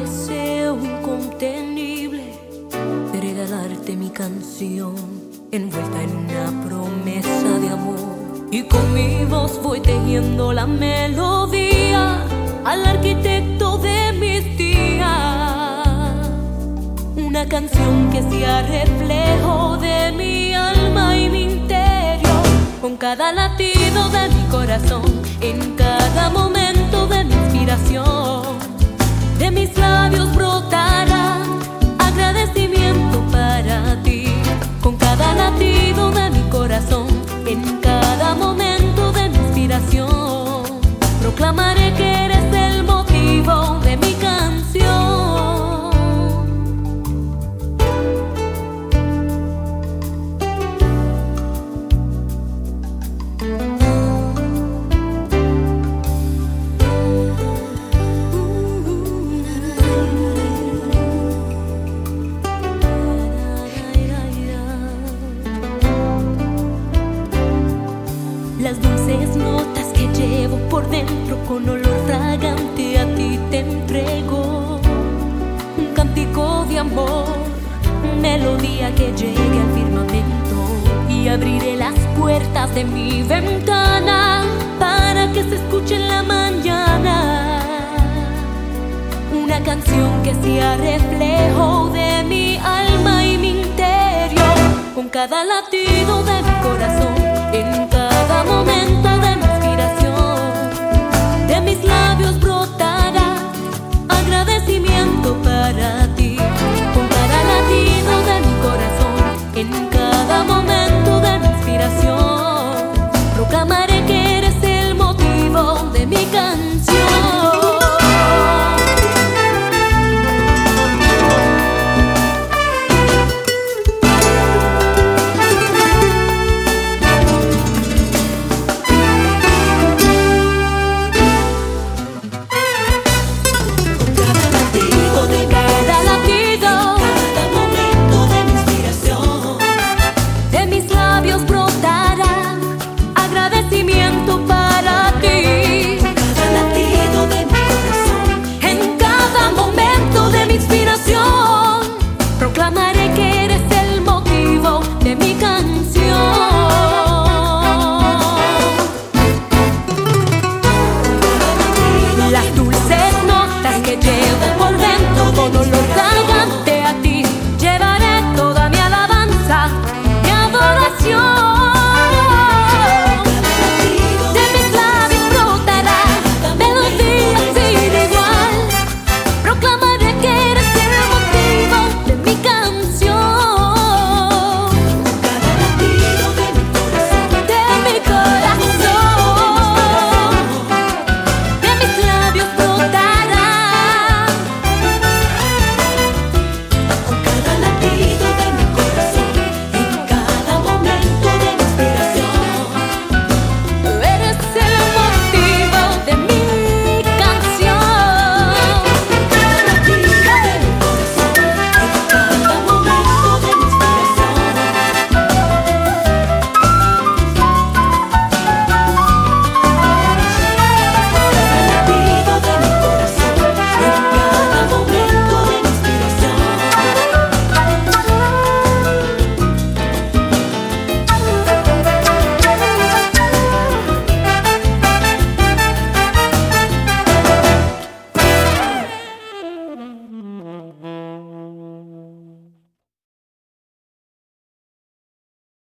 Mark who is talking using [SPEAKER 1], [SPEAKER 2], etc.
[SPEAKER 1] deseo incontenible de regalarte mi canción, envuelta en una promesa de amor. Y con mi voz voy tejiendo la melodía al arquitecto de mis días. Una canción que sea reflejo de mi alma y mi interior. Con cada latido de mi corazón, en cada momento de mi inspiración. De mis labios brotará Las dulces notas que llevo por dentro con olor fragante a ti te entrego. Un cántico de amor, melodía que llegue al firmamento y abriré las puertas de mi ventana para que se escuche en la mañana. Una canción que sea reflejo de mi alma y mi interior con cada latido de